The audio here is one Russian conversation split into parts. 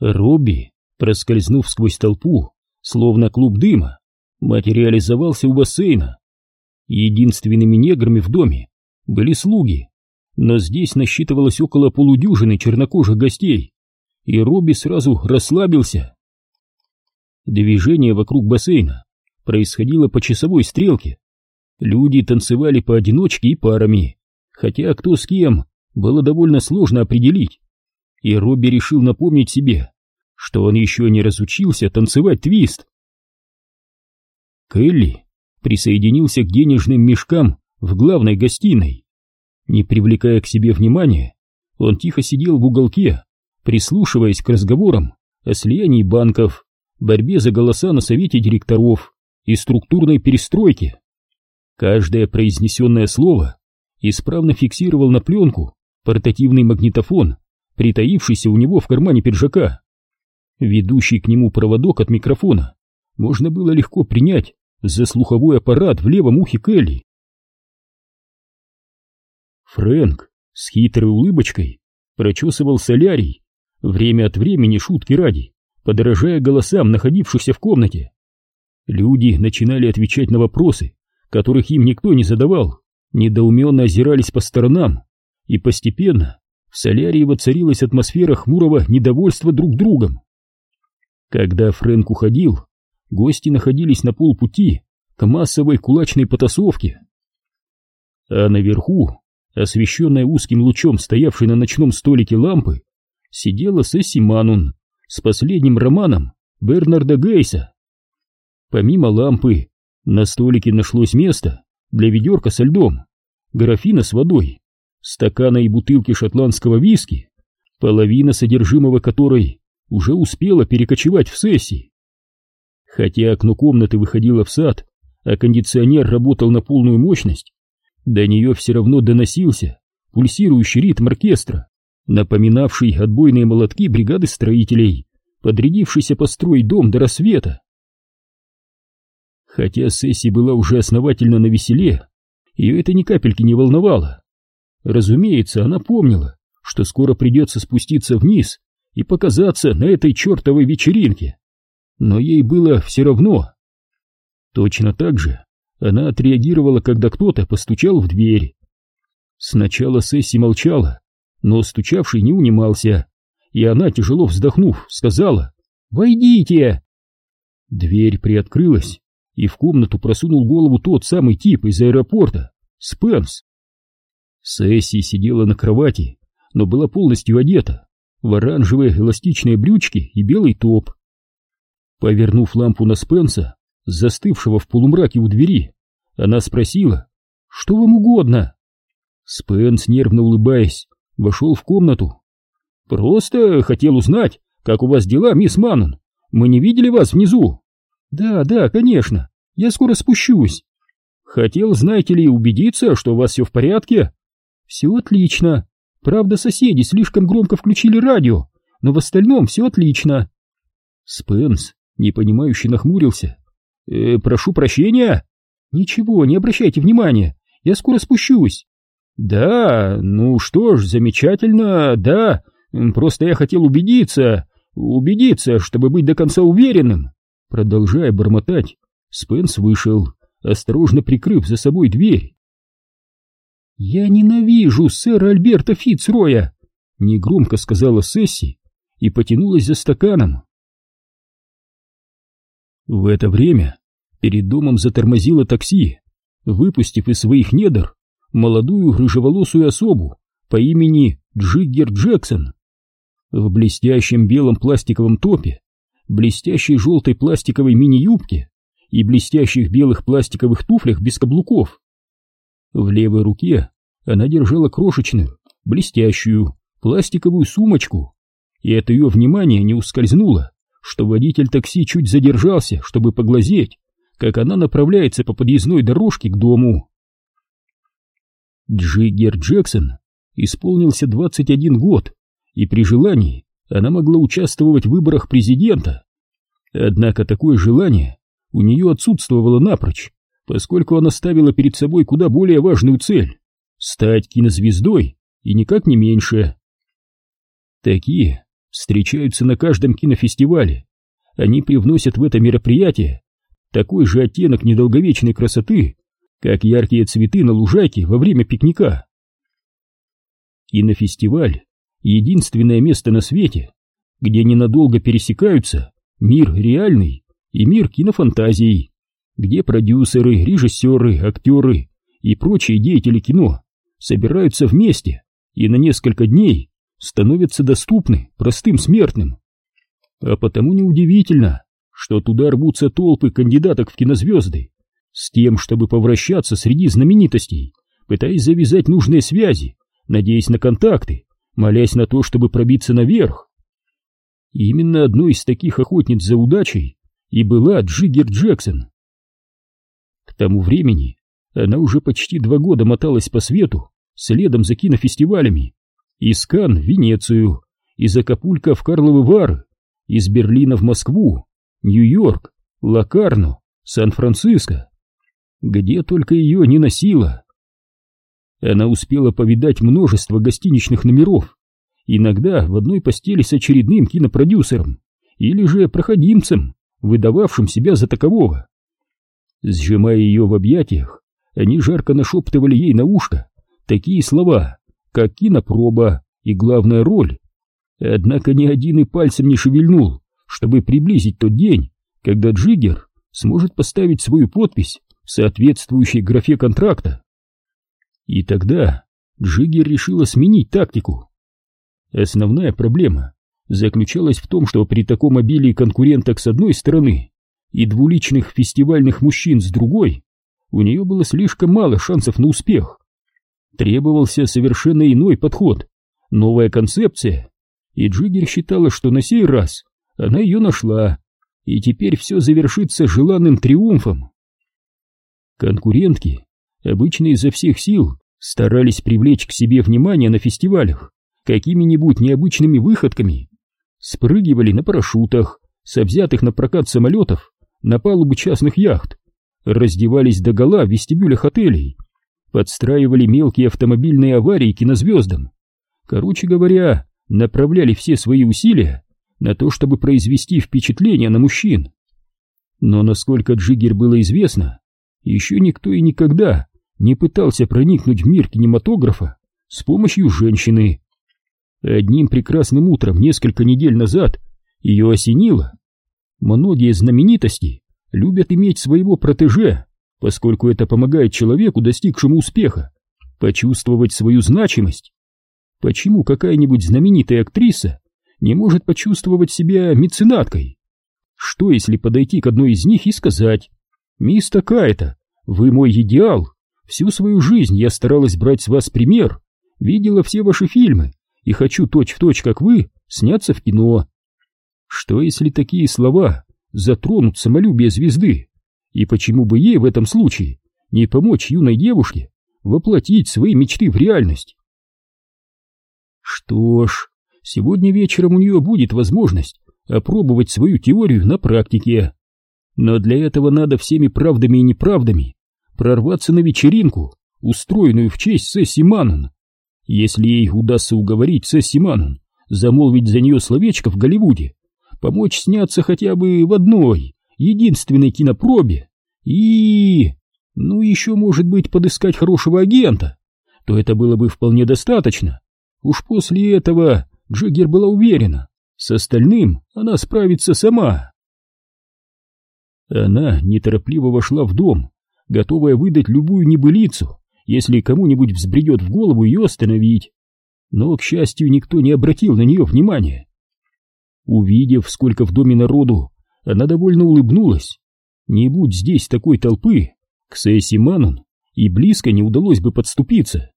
Робби, проскользнув сквозь толпу, словно клуб дыма, материализовался у бассейна. Единственными неграми в доме были слуги, но здесь насчитывалось около полудюжины чернокожих гостей, и Робби сразу расслабился. Движение вокруг бассейна происходило по часовой стрелке. Люди танцевали поодиночке и парами, хотя кто с кем было довольно сложно определить. И Робби решил напомнить себе, что он еще не разучился танцевать твист. Келли присоединился к денежным мешкам в главной гостиной. Не привлекая к себе внимания, он тихо сидел в уголке, прислушиваясь к разговорам о слиянии банков, борьбе за голоса на совете директоров и структурной перестройке. Каждое произнесенное слово исправно фиксировал на пленку портативный магнитофон, притаившийся у него в кармане пиджака. Ведущий к нему проводок от микрофона можно было легко принять за слуховой аппарат в левом ухе Келли. Фрэнк с хитрой улыбочкой прочесывал солярий, время от времени шутки ради, подражая голосам находившихся в комнате. Люди начинали отвечать на вопросы, которых им никто не задавал, недоуменно озирались по сторонам, и постепенно в солярии воцарилась атмосфера хмурого недовольства друг другом. Когда Фрэнк уходил, гости находились на полпути к массовой кулачной потасовке. А наверху, освещенная узким лучом стоявшей на ночном столике лампы, сидела Сесси Манун с последним романом Бернарда Гейса. Помимо лампы, на столике нашлось место для ведерка со льдом, графина с водой, стакана и бутылки шотландского виски, половина содержимого которой уже успела перекочевать в сессии. Хотя окно комнаты выходило в сад, а кондиционер работал на полную мощность, до нее все равно доносился пульсирующий ритм оркестра, напоминавший отбойные молотки бригады строителей, подрядившейся построить дом до рассвета. Хотя Сесси была уже основательно навеселе, ее это ни капельки не волновало. Разумеется, она помнила, что скоро придется спуститься вниз и показаться на этой чертовой вечеринке. Но ей было все равно. Точно так же она отреагировала, когда кто-то постучал в дверь. Сначала Сесси молчала, но стучавший не унимался, и она, тяжело вздохнув, сказала «Войдите!». Дверь приоткрылась, и в комнату просунул голову тот самый тип из аэропорта, Спенс. Сесси сидела на кровати, но была полностью одета, в оранжевые эластичные брючки и белый топ. Повернув лампу на Спенса, застывшего в полумраке у двери, она спросила, «Что вам угодно?» Спенс, нервно улыбаясь, вошел в комнату. «Просто хотел узнать, как у вас дела, мисс Маннон. Мы не видели вас внизу?» «Да, да, конечно. Я скоро спущусь». «Хотел, знаете ли, убедиться, что у вас все в порядке?» «Все отлично. Правда, соседи слишком громко включили радио, но в остальном все отлично». Спенс, непонимающе нахмурился. «Э, «Прошу прощения?» «Ничего, не обращайте внимания. Я скоро спущусь». «Да, ну что ж, замечательно, да. Просто я хотел убедиться, убедиться, чтобы быть до конца уверенным». Продолжая бормотать, Спенс вышел, осторожно прикрыв за собой дверь. «Я ненавижу сэра Альберта Фицроя!» — негромко сказала Сесси и потянулась за стаканом. В это время перед домом затормозило такси, выпустив из своих недр молодую рыжеволосую особу по имени Джиггер Джексон. В блестящем белом пластиковом топе, блестящей желтой пластиковой мини-юбке и блестящих белых пластиковых туфлях без каблуков. В левой руке она держала крошечную, блестящую, пластиковую сумочку, и от ее внимания не ускользнуло, что водитель такси чуть задержался, чтобы поглазеть, как она направляется по подъездной дорожке к дому. Джиггер Джексон исполнился 21 год, и при желании она могла участвовать в выборах президента. Однако такое желание у нее отсутствовало напрочь, поскольку она ставила перед собой куда более важную цель — стать кинозвездой и никак не меньше. Такие встречаются на каждом кинофестивале. Они привносят в это мероприятие такой же оттенок недолговечной красоты, как яркие цветы на лужайке во время пикника. Кинофестиваль — единственное место на свете, где ненадолго пересекаются мир реальный и мир кинофантазий, где продюсеры, режиссеры, актеры и прочие деятели кино собираются вместе и на несколько дней становятся доступны простым смертным. А потому неудивительно, что туда рвутся толпы кандидаток в кинозвезды с тем, чтобы повращаться среди знаменитостей, пытаясь завязать нужные связи, надеясь на контакты, молясь на то, чтобы пробиться наверх. И именно одной из таких охотниц за удачей и была Джиггер Джексон. Тому времени она уже почти два года моталась по свету, следом за кинофестивалями, из Кан в Венецию, из Акапулька в Карловы Вары, из Берлина в Москву, Нью-Йорк, Лакарно, Сан-Франциско. Где только ее не носило. Она успела повидать множество гостиничных номеров, иногда в одной постели с очередным кинопродюсером или же проходимцем, выдававшим себя за такового. Сжимая ее в объятиях, они жарко нашептывали ей на ушко такие слова, как кинопроба и главная роль. Однако ни один и пальцем не шевельнул, чтобы приблизить тот день, когда Джиггер сможет поставить свою подпись в соответствующей графе контракта. И тогда Джиггер решила сменить тактику. Основная проблема заключалась в том, что при таком обилии конкуренток с одной стороны и двуличных фестивальных мужчин с другой, у нее было слишком мало шансов на успех. Требовался совершенно иной подход, новая концепция, и Джиггер считала, что на сей раз она ее нашла, и теперь все завершится желанным триумфом. Конкурентки обычно изо всех сил старались привлечь к себе внимание на фестивалях какими-нибудь необычными выходками, спрыгивали на парашютах, со взятых на прокат самолетов, на палубы частных яхт, раздевались догола в вестибюлях отелей, подстраивали мелкие автомобильные аварии кинозвездам. Короче говоря, направляли все свои усилия на то, чтобы произвести впечатление на мужчин. Но насколько Джиггер было известно, еще никто и никогда не пытался проникнуть в мир кинематографа с помощью женщины. Одним прекрасным утром несколько недель назад ее осенило. Многие знаменитости любят иметь своего протеже, поскольку это помогает человеку, достигшему успеха, почувствовать свою значимость. Почему какая-нибудь знаменитая актриса не может почувствовать себя меценаткой? Что, если подойти к одной из них и сказать, «Мисс такая-то, вы мой идеал, всю свою жизнь я старалась брать с вас пример, видела все ваши фильмы и хочу точь-в-точь, точь, как вы, сняться в кино». Что, если такие слова затронут самолюбие звезды? И почему бы ей в этом случае не помочь юной девушке воплотить свои мечты в реальность? Что ж, сегодня вечером у нее будет возможность опробовать свою теорию на практике. Но для этого надо всеми правдами и неправдами прорваться на вечеринку, устроенную в честь Сесси Маннон. Если ей удастся уговорить Сесси Маннон замолвить за нее словечко в Голливуде, помочь сняться хотя бы в одной, единственной кинопробе и... ну еще, может быть, подыскать хорошего агента, то это было бы вполне достаточно. Уж после этого Джиггер была уверена, с остальным она справится сама. Она неторопливо вошла в дом, готовая выдать любую небылицу, если кому-нибудь взбредет в голову ее остановить. Но, к счастью, никто не обратил на нее внимания. Увидев, сколько в доме народу, она довольно улыбнулась. Не будь здесь такой толпы, к Сесси Манон и близко не удалось бы подступиться.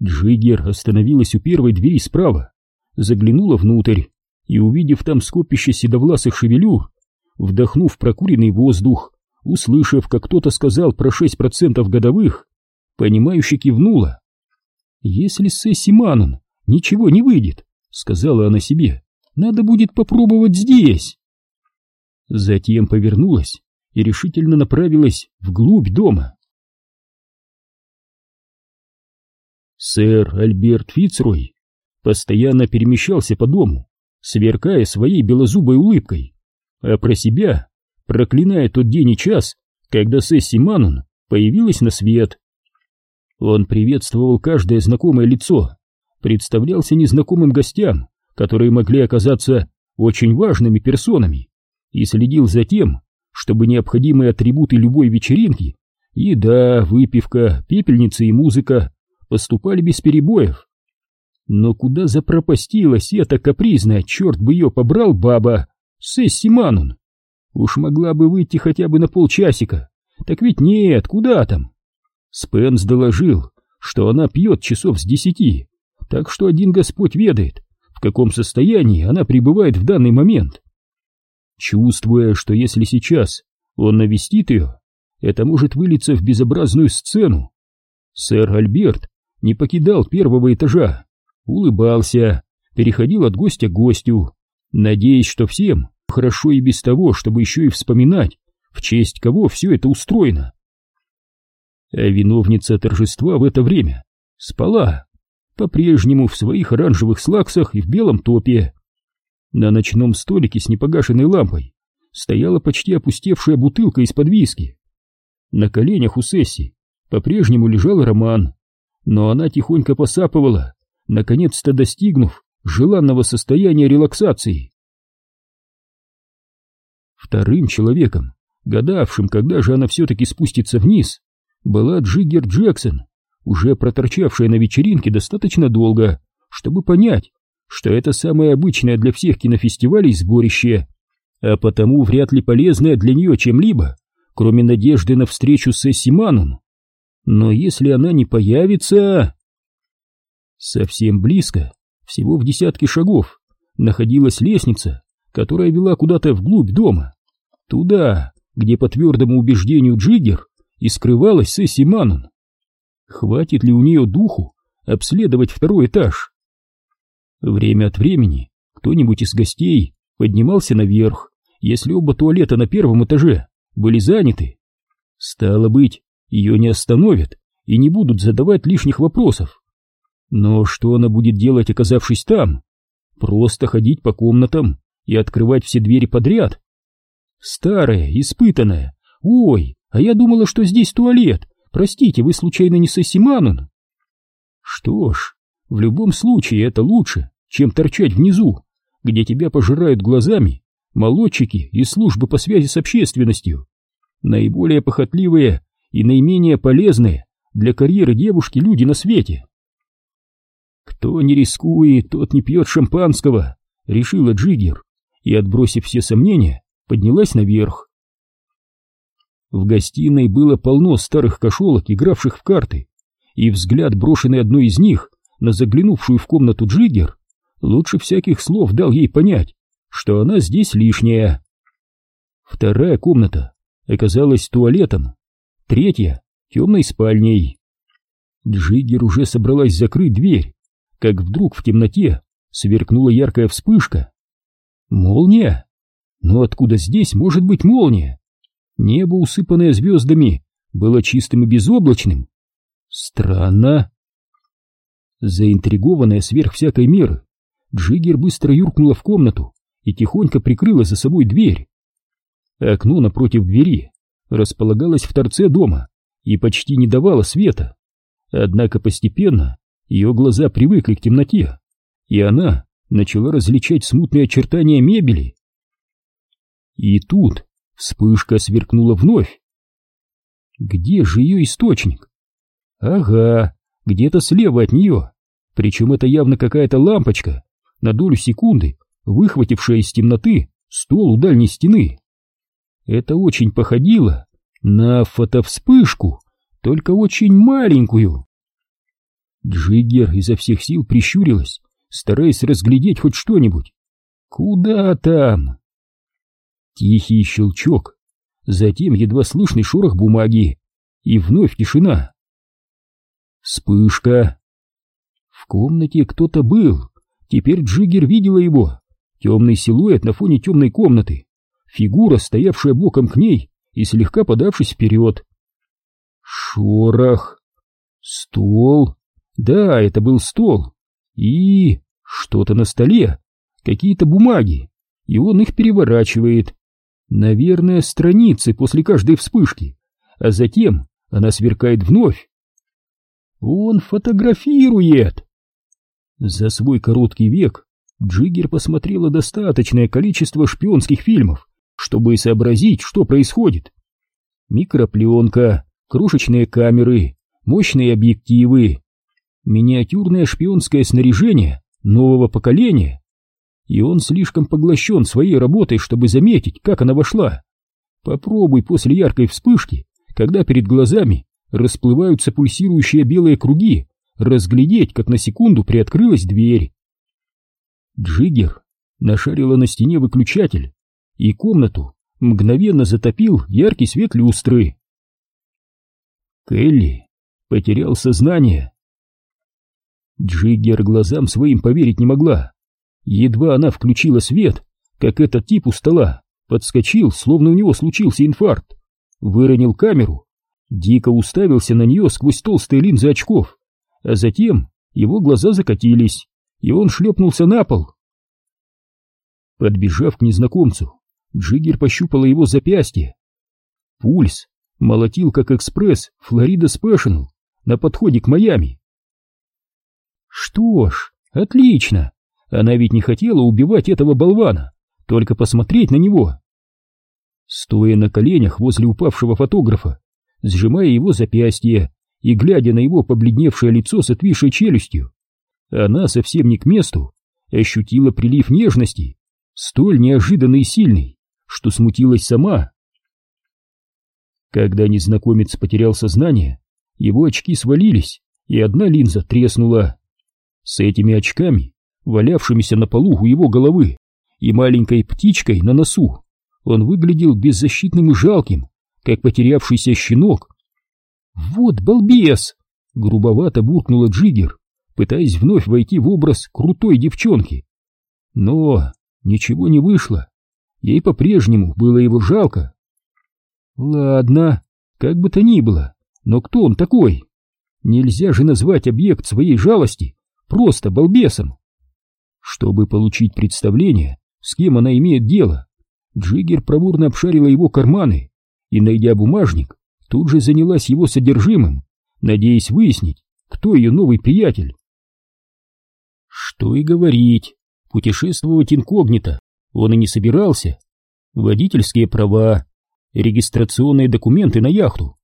Джиггер остановилась у первой двери справа, заглянула внутрь и, увидев там скопище седовласых шевелюр, вдохнув прокуренный воздух, услышав, как кто-то сказал про 6% годовых, понимающе кивнула. «Если Сесси Манон ничего не выйдет», — сказала она себе, — «надо будет попробовать здесь». Затем повернулась и решительно направилась вглубь дома. Сэр Альберт Фицрой постоянно перемещался по дому, сверкая своей белозубой улыбкой, а про себя проклиная тот день и час, когда Сесси Манун появилась на свет. Он приветствовал каждое знакомое лицо, представлялся незнакомым гостям, которые могли оказаться очень важными персонами, и следил за тем, чтобы необходимые атрибуты любой вечеринки — еда, выпивка, пепельница и музыка — поступали без перебоев. Но куда запропастилась эта капризная, черт бы ее побрал, баба, Сесси Манун? Уж могла бы выйти хотя бы на полчасика. Так ведь нет, куда там? Спенс доложил, что она пьет часов с десяти, так что один Господь ведает, в каком состоянии она пребывает в данный момент. Чувствуя, что если сейчас он навестит ее, это может вылиться в безобразную сцену, сэр Альберт не покидал первого этажа, улыбался, переходил от гостя к гостю, надеясь, что всем хорошо и без того, чтобы еще и вспоминать, в честь кого все это устроено. А виновница торжества в это время спала, по-прежнему в своих оранжевых слаксах и в белом топе. На ночном столике с непогашенной лампой стояла почти опустевшая бутылка из-под виски. На коленях у Сесси по-прежнему лежал роман, но она тихонько посапывала, наконец-то достигнув желанного состояния релаксации. Вторым человеком, гадавшим, когда же она все-таки спустится вниз, была Джиггер Джексон, уже проторчавшая на вечеринке достаточно долго, чтобы понять, что это самое обычное для всех кинофестивалей сборище, а потому вряд ли полезное для нее чем-либо, кроме надежды на встречу с Эсси Манун. Но если она не появится... Совсем близко, всего в десятке шагов, находилась лестница, которая вела куда-то вглубь дома. Туда, где по твердому убеждению Джиггер и скрывалась Сесси Манун. Хватит ли у нее духу обследовать второй этаж? Время от времени кто-нибудь из гостей поднимался наверх, если оба туалета на первом этаже были заняты. Стало быть, ее не остановят и не будут задавать лишних вопросов. Но что она будет делать, оказавшись там? Просто ходить по комнатам и открывать все двери подряд? Старая, испытанная. Ой, а я думала, что здесь туалет. Простите, вы случайно не Сесси Манун? Что ж, в любом случае это лучше, чем торчать внизу, где тебя пожирают глазами молодчики из службы по связи с общественностью. Наиболее похотливые и наименее полезные для карьеры девушки люди на свете. Кто не рискует, тот не пьет шампанского, решила Джиггер, и, отбросив все сомнения, поднялась наверх. В гостиной было полно старых кошелок, игравших в карты, и взгляд, брошенный одной из них на заглянувшую в комнату Джиггер, лучше всяких слов дал ей понять, что она здесь лишняя. Вторая комната оказалась туалетом, третья — темной спальней. Джиггер уже собралась закрыть дверь, как вдруг в темноте сверкнула яркая вспышка. Молния? Но откуда здесь может быть молния? Небо, усыпанное звездами, было чистым и безоблачным. Странно. Заинтригованная сверх всякой меры, Джиггер быстро юркнула в комнату и тихонько прикрыла за собой дверь. Окно напротив двери располагалось в торце дома и почти не давало света. Однако постепенно ее глаза привыкли к темноте, и она начала различать смутные очертания мебели. И тут вспышка сверкнула вновь. Где же ее источник? Ага, где-то слева от нее, причем это явно какая-то лампочка, на долю секунды выхватившая из темноты стол у дальней стены. Это очень походило на фотовспышку, только очень маленькую. Джиггер изо всех сил прищурилась, стараясь разглядеть хоть что-нибудь. Куда там? Тихий щелчок, затем едва слышный шорох бумаги, и вновь тишина. Вспышка. В комнате кто-то был, теперь Джиггер видела его. Темный силуэт на фоне темной комнаты, фигура, стоявшая боком к ней и слегка подавшись вперед. Шорох. Стол. Да, это был стол. И что-то на столе, какие-то бумаги, и он их переворачивает. Наверное, страницы после каждой вспышки, а затем она сверкает вновь. Он фотографирует! За свой короткий век Джиггер посмотрела достаточное количество шпионских фильмов, чтобы сообразить, что происходит. Микропленка, крошечные камеры, мощные объективы, миниатюрное шпионское снаряжение нового поколения. И он слишком поглощен своей работой, чтобы заметить, как она вошла. Попробуй после яркой вспышки, когда перед глазами расплываются пульсирующие белые круги, разглядеть, как на секунду приоткрылась дверь. Джиггер нашарила на стене выключатель, и комнату мгновенно затопил яркий свет люстры. Келли потерял сознание. Джиггер глазам своим поверить не могла. Едва она включила свет, как этот тип у стола подскочил, словно у него случился инфаркт, выронил камеру, дико уставился на нее сквозь толстые линзы очков, а затем его глаза закатились, и он шлепнулся на пол. Подбежав к незнакомцу, Джиггер пощупала его запястье. Пульс молотил как экспресс Флорида Спешнл на подходе к Майами. Что ж, отлично. Она ведь не хотела убивать этого болвана, только посмотреть на него. Стоя на коленях возле упавшего фотографа, сжимая его запястье и глядя на его побледневшее лицо с отвисшей челюстью, она совсем не к месту ощутила прилив нежности, столь неожиданный и сильный, что смутилась сама. Когда незнакомец потерял сознание, его очки свалились, и одна линза треснула. С этими очками, валявшимися на полу у его головы, и маленькой птичкой на носу, он выглядел беззащитным и жалким, как потерявшийся щенок. «Вот балбес!» — грубовато буркнула Джиггер, пытаясь вновь войти в образ крутой девчонки. Но ничего не вышло. Ей по-прежнему было его жалко. Ладно, как бы то ни было, но кто он такой? Нельзя же назвать объект своей жалости просто балбесом. Чтобы получить представление, с кем она имеет дело, Джиггер проворно обшарила его карманы и, найдя бумажник, тут же занялась его содержимым, надеясь выяснить, кто ее новый приятель. Что и говорить, путешествовать инкогнито он и не собирался. Водительские права, регистрационные документы на яхту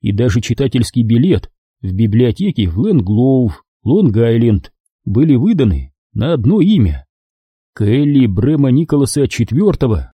и даже читательский билет в библиотеке в Лэнглоув, Лонг-Айленд были выданы на одно имя — Келли Брема Николаса IV.